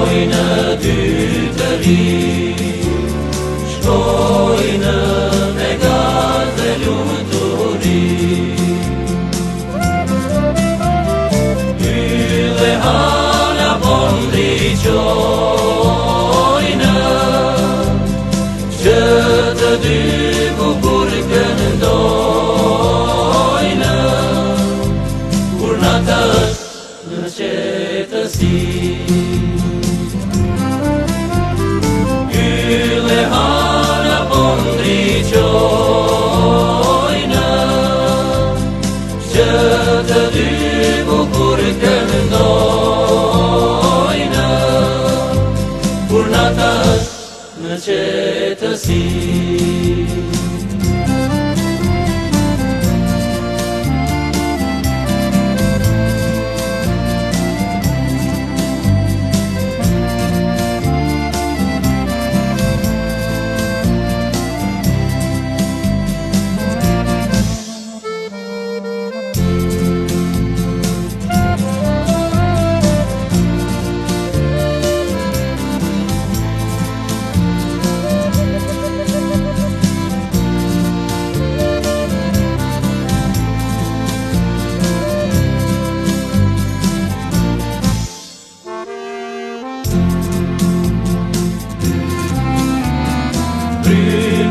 Shkoj në dy të me gazë dhe luturi Yle hana bondi qoj Që të dy kukur këndoj Kur në të është në Thank you. cercetăsit.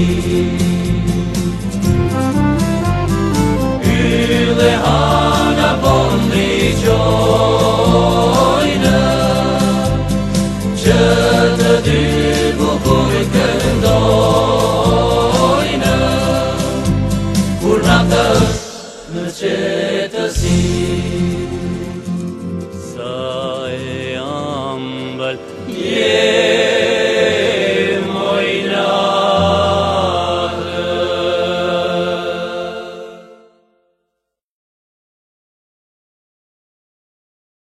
Yrë dhe hana bondi qojnë Që të dy bukur në që të Sa e ambal